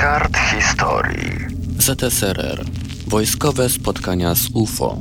kart historii. ZSRR. Wojskowe spotkania z UFO.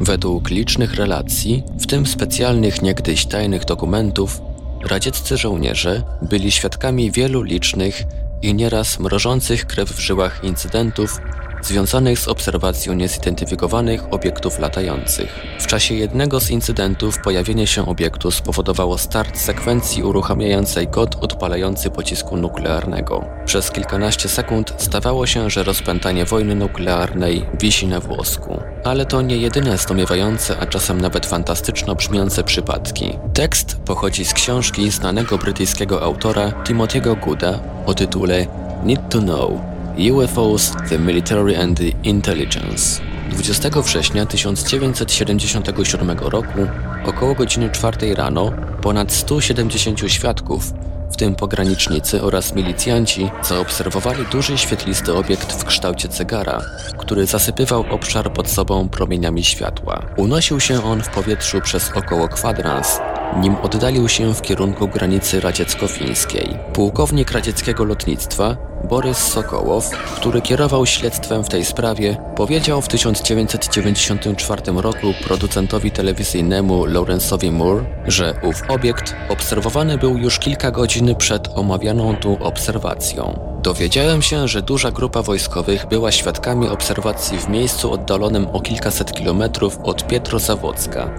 Według licznych relacji, w tym specjalnych niegdyś tajnych dokumentów, radzieccy żołnierze byli świadkami wielu licznych i nieraz mrożących krew w żyłach incydentów związanych z obserwacją niezidentyfikowanych obiektów latających. W czasie jednego z incydentów pojawienie się obiektu spowodowało start sekwencji uruchamiającej kod odpalający pocisku nuklearnego. Przez kilkanaście sekund zdawało się, że rozpętanie wojny nuklearnej wisi na włosku. Ale to nie jedyne zdumiewające, a czasem nawet fantastyczno brzmiące przypadki. Tekst pochodzi z książki znanego brytyjskiego autora Timothy'ego Gooda o tytule Need to Know UFOs, The Military and the Intelligence. 20 września 1977 roku, około godziny 4 rano, ponad 170 świadków, w tym pogranicznicy oraz milicjanci, zaobserwowali duży świetlisty obiekt w kształcie cygara, który zasypywał obszar pod sobą promieniami światła. Unosił się on w powietrzu przez około kwadrans, nim oddalił się w kierunku granicy radziecko-fińskiej. Pułkownik radzieckiego lotnictwa Borys Sokołow, który kierował śledztwem w tej sprawie, powiedział w 1994 roku producentowi telewizyjnemu Lawrence'owi Moore, że ów obiekt obserwowany był już kilka godzin przed omawianą tu obserwacją. Dowiedziałem się, że duża grupa wojskowych była świadkami obserwacji w miejscu oddalonym o kilkaset kilometrów od Pietrozawocka,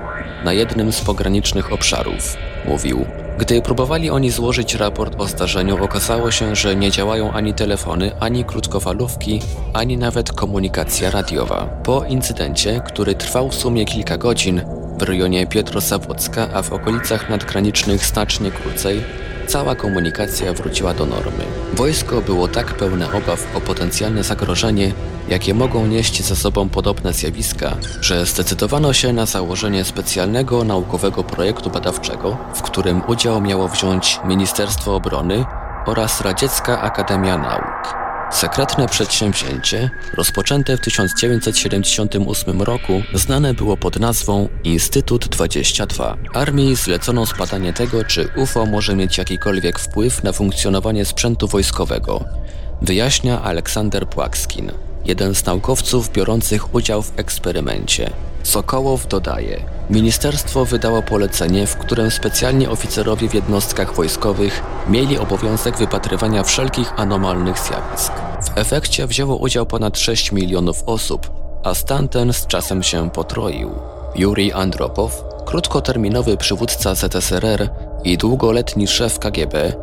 na jednym z pogranicznych obszarów, mówił. Gdy próbowali oni złożyć raport o zdarzeniu, okazało się, że nie działają ani telefony, ani krótkofalówki, ani nawet komunikacja radiowa. Po incydencie, który trwał w sumie kilka godzin, w rejonie Pietrosawocka, a w okolicach nadgranicznych znacznie krócej, cała komunikacja wróciła do normy. Wojsko było tak pełne obaw o potencjalne zagrożenie, jakie mogą nieść ze sobą podobne zjawiska, że zdecydowano się na założenie specjalnego naukowego projektu badawczego, w którym udział miało wziąć Ministerstwo Obrony oraz Radziecka Akademia Nauk. Sekretne przedsięwzięcie, rozpoczęte w 1978 roku, znane było pod nazwą Instytut 22. Armii zlecono zbadanie tego, czy UFO może mieć jakikolwiek wpływ na funkcjonowanie sprzętu wojskowego, wyjaśnia Aleksander Płakskin, jeden z naukowców biorących udział w eksperymencie. Sokołow dodaje, Ministerstwo wydało polecenie, w którym specjalni oficerowie w jednostkach wojskowych mieli obowiązek wypatrywania wszelkich anomalnych zjawisk. W efekcie wzięło udział ponad 6 milionów osób, a stan ten z czasem się potroił. Jurij Andropow, krótkoterminowy przywódca ZSRR i długoletni szef KGB,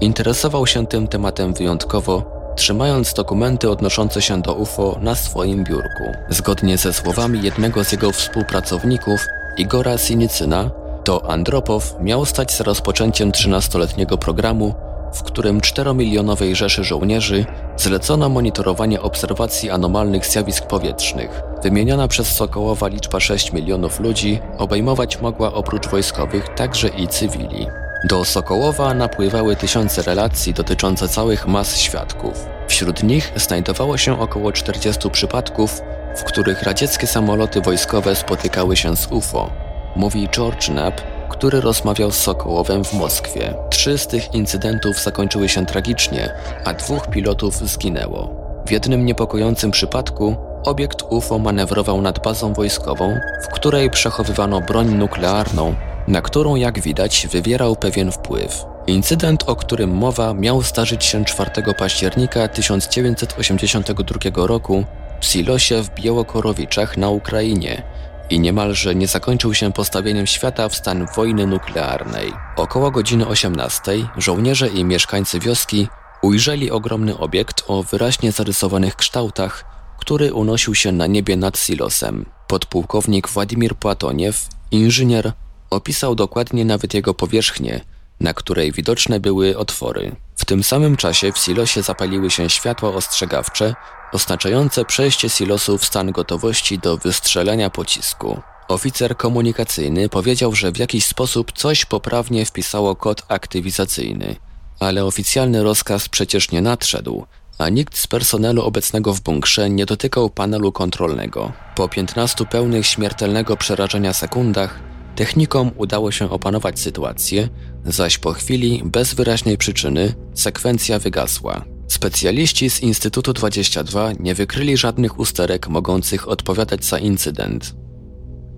interesował się tym tematem wyjątkowo trzymając dokumenty odnoszące się do UFO na swoim biurku. Zgodnie ze słowami jednego z jego współpracowników, Igora Sinicyna, to Andropow miał stać za rozpoczęciem 13-letniego programu, w którym 4-milionowej rzeszy żołnierzy zlecono monitorowanie obserwacji anomalnych zjawisk powietrznych. Wymieniona przez Sokołowa liczba 6 milionów ludzi obejmować mogła oprócz wojskowych także i cywili. Do Sokołowa napływały tysiące relacji dotyczące całych mas świadków. Wśród nich znajdowało się około 40 przypadków, w których radzieckie samoloty wojskowe spotykały się z UFO. Mówi George Knapp, który rozmawiał z Sokołowem w Moskwie. Trzy z tych incydentów zakończyły się tragicznie, a dwóch pilotów zginęło. W jednym niepokojącym przypadku obiekt UFO manewrował nad bazą wojskową, w której przechowywano broń nuklearną na którą jak widać wywierał pewien wpływ. Incydent, o którym mowa, miał zdarzyć się 4 października 1982 roku w Silosie w Białokorowiczach na Ukrainie i niemalże nie zakończył się postawieniem świata w stan wojny nuklearnej. Około godziny 18 żołnierze i mieszkańcy wioski ujrzeli ogromny obiekt o wyraźnie zarysowanych kształtach, który unosił się na niebie nad Silosem. Podpułkownik Władimir Płatoniew, inżynier, Opisał dokładnie nawet jego powierzchnię, na której widoczne były otwory. W tym samym czasie w silosie zapaliły się światła ostrzegawcze, oznaczające przejście silosu w stan gotowości do wystrzelenia pocisku. Oficer komunikacyjny powiedział, że w jakiś sposób coś poprawnie wpisało kod aktywizacyjny, ale oficjalny rozkaz przecież nie nadszedł, a nikt z personelu obecnego w bunkrze nie dotykał panelu kontrolnego. Po 15 pełnych śmiertelnego przerażenia sekundach Technikom udało się opanować sytuację, zaś po chwili, bez wyraźnej przyczyny, sekwencja wygasła. Specjaliści z Instytutu 22 nie wykryli żadnych usterek mogących odpowiadać za incydent.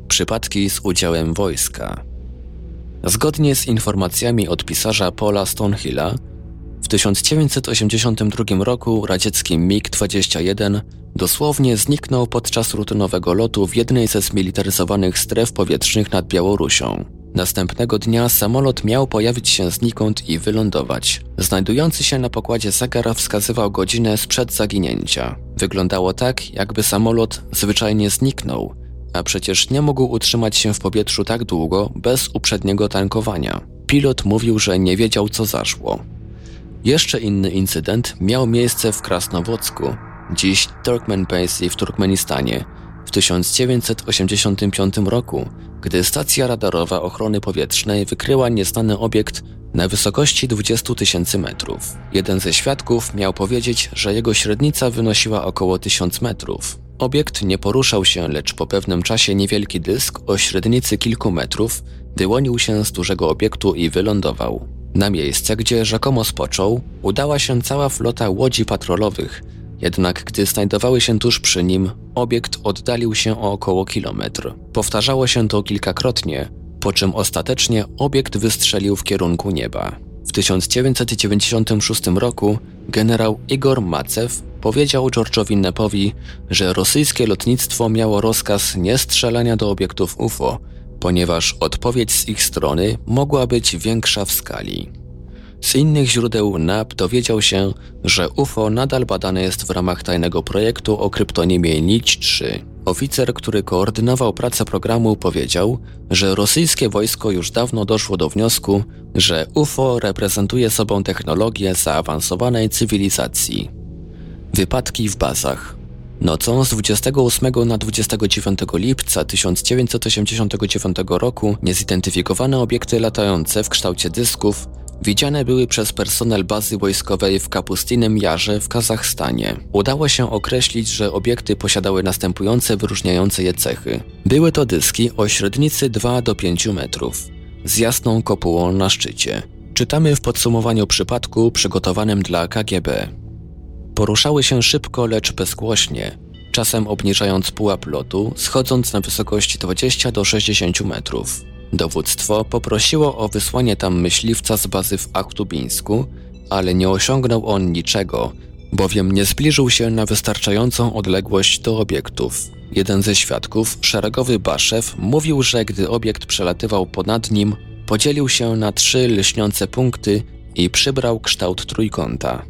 Przypadki z udziałem wojska. Zgodnie z informacjami od pisarza Paula Stonehilla, 1982 roku radziecki MiG-21 dosłownie zniknął podczas rutynowego lotu w jednej ze zmilitaryzowanych stref powietrznych nad Białorusią. Następnego dnia samolot miał pojawić się znikąd i wylądować. Znajdujący się na pokładzie zegar wskazywał godzinę sprzed zaginięcia. Wyglądało tak, jakby samolot zwyczajnie zniknął, a przecież nie mógł utrzymać się w powietrzu tak długo bez uprzedniego tankowania. Pilot mówił, że nie wiedział co zaszło. Jeszcze inny incydent miał miejsce w Krasnowocku, dziś Turkmenbashi w Turkmenistanie, w 1985 roku, gdy stacja radarowa ochrony powietrznej wykryła nieznany obiekt na wysokości 20 tysięcy metrów. Jeden ze świadków miał powiedzieć, że jego średnica wynosiła około 1000 metrów. Obiekt nie poruszał się, lecz po pewnym czasie niewielki dysk o średnicy kilku metrów wyłonił się z dużego obiektu i wylądował. Na miejsce, gdzie rzekomo spoczął, udała się cała flota łodzi patrolowych, jednak gdy znajdowały się tuż przy nim, obiekt oddalił się o około kilometr. Powtarzało się to kilkakrotnie, po czym ostatecznie obiekt wystrzelił w kierunku nieba. W 1996 roku generał Igor Macew powiedział George'owi Nepowi, że rosyjskie lotnictwo miało rozkaz nie strzelania do obiektów UFO, ponieważ odpowiedź z ich strony mogła być większa w skali. Z innych źródeł NAP dowiedział się, że UFO nadal badane jest w ramach tajnego projektu o kryptonimie NIC-3. Oficer, który koordynował pracę programu, powiedział, że rosyjskie wojsko już dawno doszło do wniosku, że UFO reprezentuje sobą technologię zaawansowanej cywilizacji. Wypadki w bazach. Nocą z 28 na 29 lipca 1989 roku niezidentyfikowane obiekty latające w kształcie dysków widziane były przez personel bazy wojskowej w Kapustinem Jarze w Kazachstanie. Udało się określić, że obiekty posiadały następujące wyróżniające je cechy. Były to dyski o średnicy 2 do 5 metrów, z jasną kopułą na szczycie. Czytamy w podsumowaniu przypadku przygotowanym dla KGB. Poruszały się szybko, lecz bezgłośnie, czasem obniżając pułap lotu, schodząc na wysokość 20 do 60 metrów. Dowództwo poprosiło o wysłanie tam myśliwca z bazy w Achtubińsku, ale nie osiągnął on niczego, bowiem nie zbliżył się na wystarczającą odległość do obiektów. Jeden ze świadków, szeregowy Baszew, mówił, że gdy obiekt przelatywał ponad nim, podzielił się na trzy lśniące punkty i przybrał kształt trójkąta.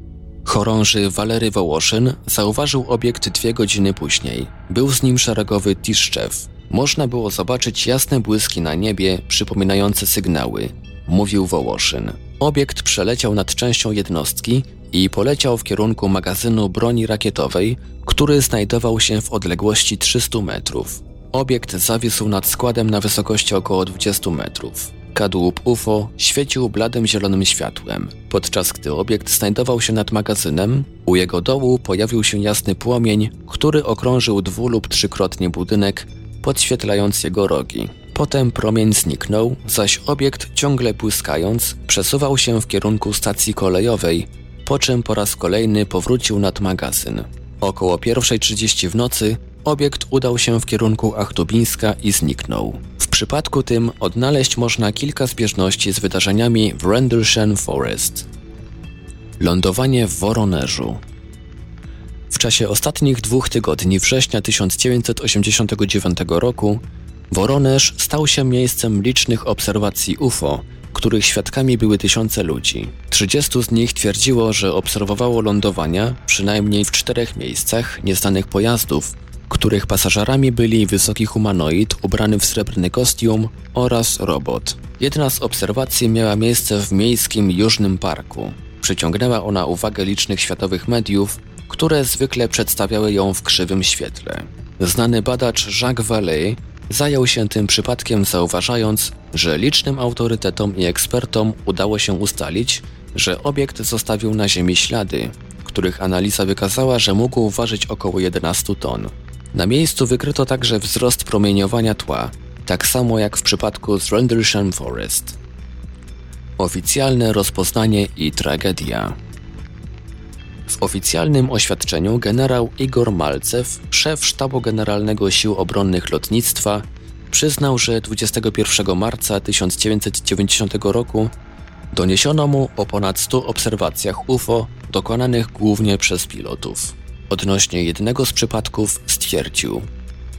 Chorąży Walery Wołoszyn zauważył obiekt dwie godziny później. Był z nim szeregowy Tiszczew. Można było zobaczyć jasne błyski na niebie, przypominające sygnały, mówił Wołoszyn. Obiekt przeleciał nad częścią jednostki i poleciał w kierunku magazynu broni rakietowej, który znajdował się w odległości 300 metrów. Obiekt zawisł nad składem na wysokości około 20 metrów. Kadłub UFO świecił bladym zielonym światłem. Podczas gdy obiekt znajdował się nad magazynem, u jego dołu pojawił się jasny płomień, który okrążył dwu lub trzykrotnie budynek, podświetlając jego rogi. Potem promień zniknął, zaś obiekt ciągle błyskając przesuwał się w kierunku stacji kolejowej, po czym po raz kolejny powrócił nad magazyn. Około 1.30 w nocy obiekt udał się w kierunku Achtubińska i zniknął. W przypadku tym odnaleźć można kilka zbieżności z wydarzeniami w Rendlesham Forest. Lądowanie w Woronerzu w czasie ostatnich dwóch tygodni września 1989 roku Woronerz stał się miejscem licznych obserwacji UFO, których świadkami były tysiące ludzi. 30 z nich twierdziło, że obserwowało lądowania przynajmniej w czterech miejscach nieznanych pojazdów, których pasażerami byli wysoki humanoid ubrany w srebrny kostium oraz robot. Jedna z obserwacji miała miejsce w miejskim Jużnym Parku. Przyciągnęła ona uwagę licznych światowych mediów, które zwykle przedstawiały ją w krzywym świetle. Znany badacz Jacques Vallée zajął się tym przypadkiem, zauważając, że licznym autorytetom i ekspertom udało się ustalić, że obiekt zostawił na Ziemi ślady, których analiza wykazała, że mógł ważyć około 11 ton. Na miejscu wykryto także wzrost promieniowania tła, tak samo jak w przypadku z Rendlesham Forest. Oficjalne rozpoznanie i tragedia. W oficjalnym oświadczeniu generał Igor Malcew, szef Sztabu Generalnego Sił Obronnych Lotnictwa, przyznał, że 21 marca 1990 roku doniesiono mu o ponad 100 obserwacjach UFO dokonanych głównie przez pilotów. Odnośnie jednego z przypadków stwierdził: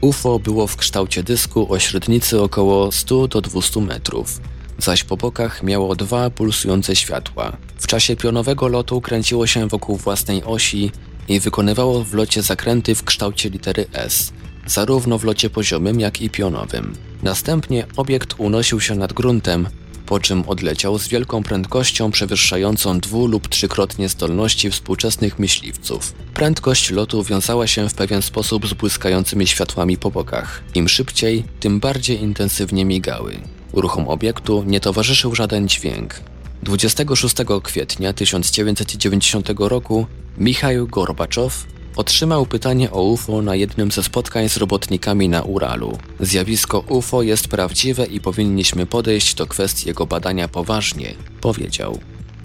UFO było w kształcie dysku o średnicy około 100 do 200 metrów, zaś po bokach miało dwa pulsujące światła. W czasie pionowego lotu kręciło się wokół własnej osi i wykonywało w locie zakręty w kształcie litery S, zarówno w locie poziomym, jak i pionowym. Następnie obiekt unosił się nad gruntem, po czym odleciał z wielką prędkością przewyższającą dwu lub trzykrotnie zdolności współczesnych myśliwców. Prędkość lotu wiązała się w pewien sposób z błyskającymi światłami po bokach. Im szybciej, tym bardziej intensywnie migały. Ruchom obiektu nie towarzyszył żaden dźwięk. 26 kwietnia 1990 roku Michał Gorbaczow otrzymał pytanie o UFO na jednym ze spotkań z robotnikami na Uralu. Zjawisko UFO jest prawdziwe i powinniśmy podejść do kwestii jego badania poważnie, powiedział.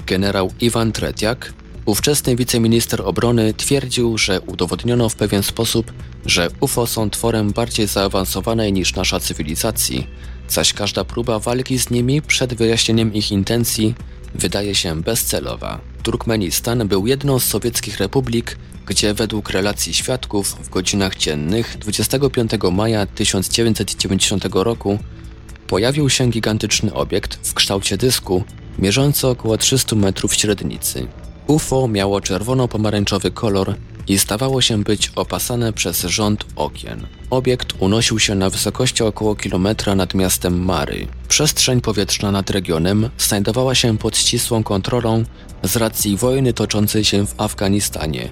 Generał Iwan Tretiak, ówczesny wiceminister obrony, twierdził, że udowodniono w pewien sposób, że UFO są tworem bardziej zaawansowanej niż nasza cywilizacji, zaś każda próba walki z nimi przed wyjaśnieniem ich intencji wydaje się bezcelowa. Turkmenistan był jedną z sowieckich republik, gdzie według relacji świadków w godzinach dziennych 25 maja 1990 roku pojawił się gigantyczny obiekt w kształcie dysku, mierzący około 300 metrów średnicy. UFO miało czerwono-pomarańczowy kolor i stawało się być opasane przez rząd okien. Obiekt unosił się na wysokości około kilometra nad miastem Mary. Przestrzeń powietrzna nad regionem znajdowała się pod ścisłą kontrolą z racji wojny toczącej się w Afganistanie,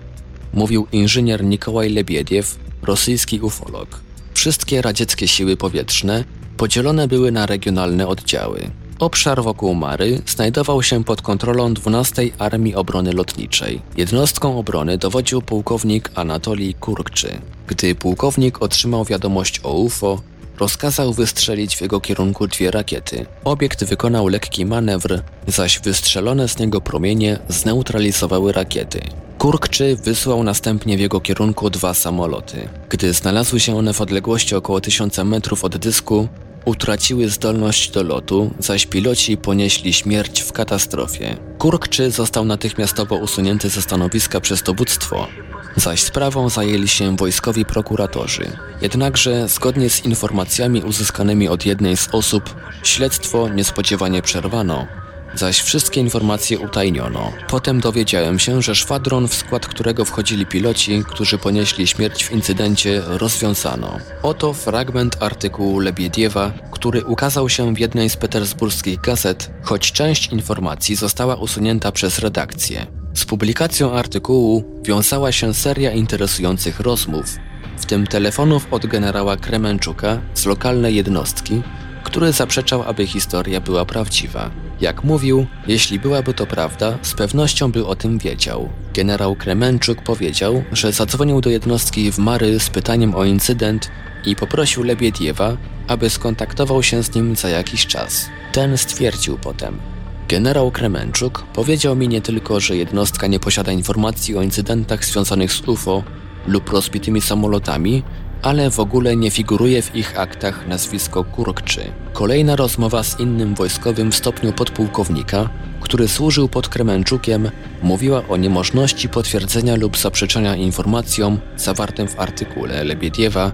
mówił inżynier Nikołaj Lebiediew, rosyjski ufolog. Wszystkie radzieckie siły powietrzne podzielone były na regionalne oddziały. Obszar wokół Mary znajdował się pod kontrolą 12 Armii Obrony Lotniczej. Jednostką obrony dowodził pułkownik Anatolij Kurkczy. Gdy pułkownik otrzymał wiadomość o UFO, rozkazał wystrzelić w jego kierunku dwie rakiety. Obiekt wykonał lekki manewr, zaś wystrzelone z niego promienie zneutralizowały rakiety. Kurkczy wysłał następnie w jego kierunku dwa samoloty. Gdy znalazły się one w odległości około 1000 metrów od dysku, utraciły zdolność do lotu, zaś piloci ponieśli śmierć w katastrofie. Kurkczy został natychmiastowo usunięty ze stanowiska przez dowództwo, zaś sprawą zajęli się wojskowi prokuratorzy. Jednakże, zgodnie z informacjami uzyskanymi od jednej z osób, śledztwo niespodziewanie przerwano, zaś wszystkie informacje utajniono. Potem dowiedziałem się, że szwadron, w skład którego wchodzili piloci, którzy ponieśli śmierć w incydencie, rozwiązano. Oto fragment artykułu Lebiediewa, który ukazał się w jednej z petersburskich gazet, choć część informacji została usunięta przez redakcję. Z publikacją artykułu wiązała się seria interesujących rozmów, w tym telefonów od generała Kremenczuka z lokalnej jednostki, który zaprzeczał, aby historia była prawdziwa. Jak mówił, jeśli byłaby to prawda, z pewnością by o tym wiedział. Generał Kremenczuk powiedział, że zadzwonił do jednostki w Mary z pytaniem o incydent i poprosił Lebiediewa, aby skontaktował się z nim za jakiś czas. Ten stwierdził potem. Generał Kremenczuk powiedział mi nie tylko, że jednostka nie posiada informacji o incydentach związanych z UFO lub rozbitymi samolotami, ale w ogóle nie figuruje w ich aktach nazwisko Kurkczy. Kolejna rozmowa z innym wojskowym w stopniu podpułkownika, który służył pod Kremenczukiem, mówiła o niemożności potwierdzenia lub zaprzeczenia informacjom zawartym w artykule Lebiediewa.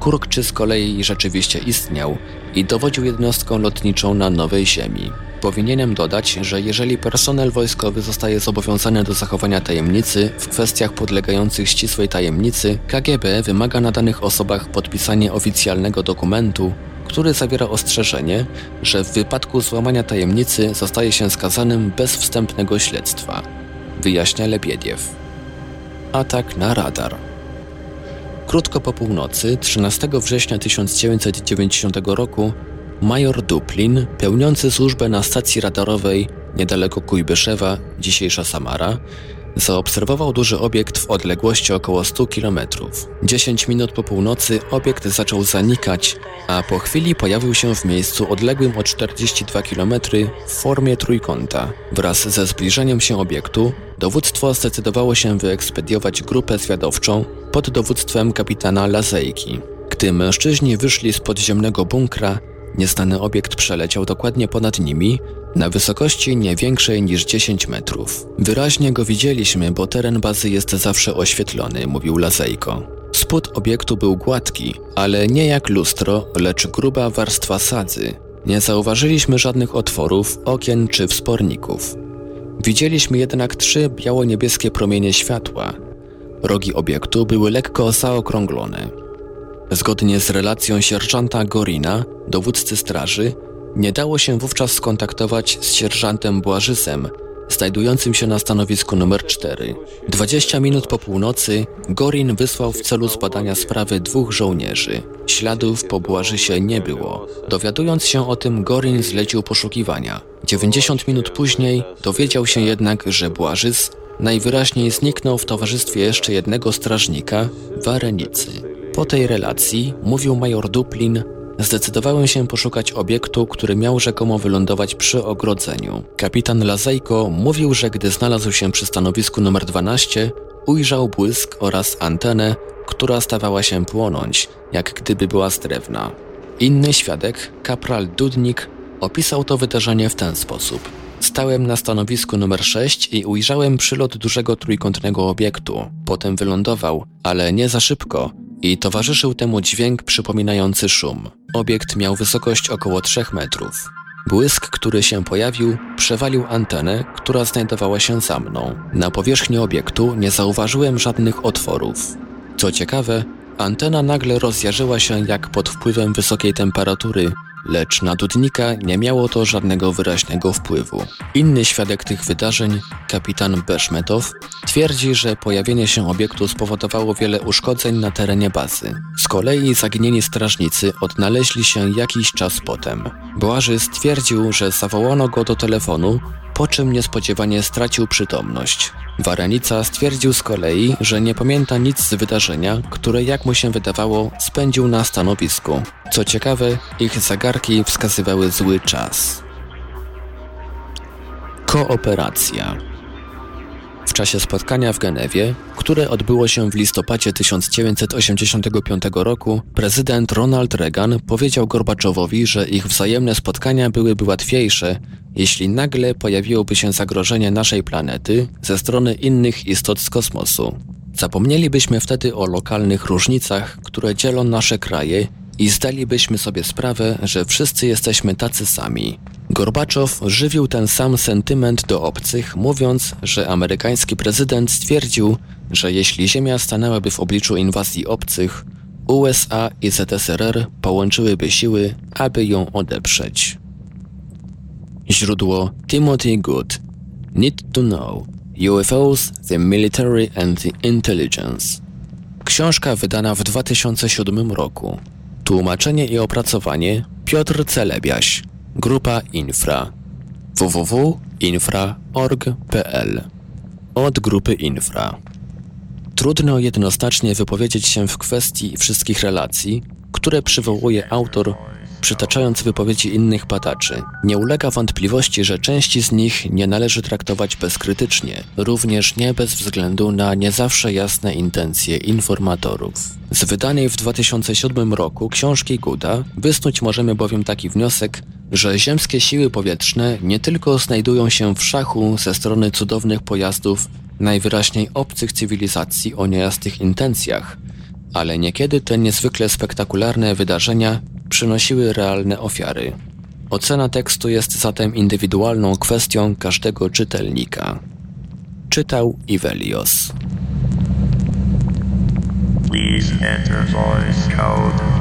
Kurkczy z kolei rzeczywiście istniał i dowodził jednostką lotniczą na Nowej Ziemi. Powinienem dodać, że jeżeli personel wojskowy zostaje zobowiązany do zachowania tajemnicy w kwestiach podlegających ścisłej tajemnicy, KGB wymaga na danych osobach podpisania oficjalnego dokumentu, który zawiera ostrzeżenie, że w wypadku złamania tajemnicy zostaje się skazanym bez wstępnego śledztwa. Wyjaśnia Lebiediew. Atak na radar. Krótko po północy, 13 września 1990 roku, Major Duplin, pełniący służbę na stacji radarowej niedaleko Kujbyszewa, dzisiejsza Samara, zaobserwował duży obiekt w odległości około 100 km. 10 minut po północy obiekt zaczął zanikać, a po chwili pojawił się w miejscu odległym o 42 km w formie trójkąta. Wraz ze zbliżeniem się obiektu dowództwo zdecydowało się wyekspediować grupę zwiadowczą pod dowództwem kapitana Lazejki. Gdy mężczyźni wyszli z podziemnego bunkra, nieznany obiekt przeleciał dokładnie ponad nimi na wysokości nie większej niż 10 metrów. Wyraźnie go widzieliśmy, bo teren bazy jest zawsze oświetlony, mówił Lazejko. Spód obiektu był gładki, ale nie jak lustro, lecz gruba warstwa sadzy. Nie zauważyliśmy żadnych otworów, okien czy wsporników. Widzieliśmy jednak trzy biało-niebieskie promienie światła. Rogi obiektu były lekko zaokrąglone. Zgodnie z relacją sierżanta Gorina, dowódcy straży, nie dało się wówczas skontaktować z sierżantem Błażysem, znajdującym się na stanowisku numer 4. 20 minut po północy Gorin wysłał w celu zbadania sprawy dwóch żołnierzy. Śladów po Błażysie nie było. Dowiadując się o tym, Gorin zlecił poszukiwania. 90 minut później dowiedział się jednak, że Błażys najwyraźniej zniknął w towarzystwie jeszcze jednego strażnika, Warenicy. Po tej relacji, mówił major Duplin, zdecydowałem się poszukać obiektu, który miał rzekomo wylądować przy ogrodzeniu. Kapitan Lazejko mówił, że gdy znalazł się przy stanowisku numer 12, ujrzał błysk oraz antenę, która stawała się płonąć, jak gdyby była z drewna. Inny świadek, kapral Dudnik, opisał to wydarzenie w ten sposób. Stałem na stanowisku numer 6 i ujrzałem przylot dużego trójkątnego obiektu. Potem wylądował, ale nie za szybko, i towarzyszył temu dźwięk przypominający szum. Obiekt miał wysokość około 3 metrów. Błysk, który się pojawił, przewalił antenę, która znajdowała się za mną. Na powierzchni obiektu nie zauważyłem żadnych otworów. Co ciekawe, antena nagle rozjarzyła się jak pod wpływem wysokiej temperatury, lecz na Dudnika nie miało to żadnego wyraźnego wpływu. Inny świadek tych wydarzeń, kapitan Beszmetow, twierdzi, że pojawienie się obiektu spowodowało wiele uszkodzeń na terenie bazy. Z kolei zaginieni strażnicy odnaleźli się jakiś czas potem. Błaży stwierdził, że zawołano go do telefonu, po czym niespodziewanie stracił przytomność. Warenica stwierdził z kolei, że nie pamięta nic z wydarzenia, które jak mu się wydawało spędził na stanowisku. Co ciekawe, ich zegarki wskazywały zły czas. Kooperacja w czasie spotkania w Genewie, które odbyło się w listopadzie 1985 roku, prezydent Ronald Reagan powiedział Gorbaczowowi, że ich wzajemne spotkania byłyby łatwiejsze, jeśli nagle pojawiłoby się zagrożenie naszej planety ze strony innych istot z kosmosu. Zapomnielibyśmy wtedy o lokalnych różnicach, które dzielą nasze kraje i zdalibyśmy sobie sprawę, że wszyscy jesteśmy tacy sami. Gorbaczow żywił ten sam sentyment do obcych, mówiąc, że amerykański prezydent stwierdził, że jeśli Ziemia stanęłaby w obliczu inwazji obcych, USA i ZSRR połączyłyby siły, aby ją odeprzeć. Źródło Timothy Good Need to Know UFOs, the Military and the Intelligence Książka wydana w 2007 roku Tłumaczenie i opracowanie Piotr Celebiaś Grupa Infra. www.infra.org.pl Od grupy Infra. Trudno jednoznacznie wypowiedzieć się w kwestii wszystkich relacji, które przywołuje autor przytaczając wypowiedzi innych badaczy. Nie ulega wątpliwości, że części z nich nie należy traktować bezkrytycznie, również nie bez względu na nie zawsze jasne intencje informatorów. Z wydanej w 2007 roku książki Guda wysnuć możemy bowiem taki wniosek, że ziemskie siły powietrzne nie tylko znajdują się w szachu ze strony cudownych pojazdów najwyraźniej obcych cywilizacji o niejasnych intencjach, ale niekiedy te niezwykle spektakularne wydarzenia przynosiły realne ofiary. Ocena tekstu jest zatem indywidualną kwestią każdego czytelnika. Czytał Ivelios. Please enter voice code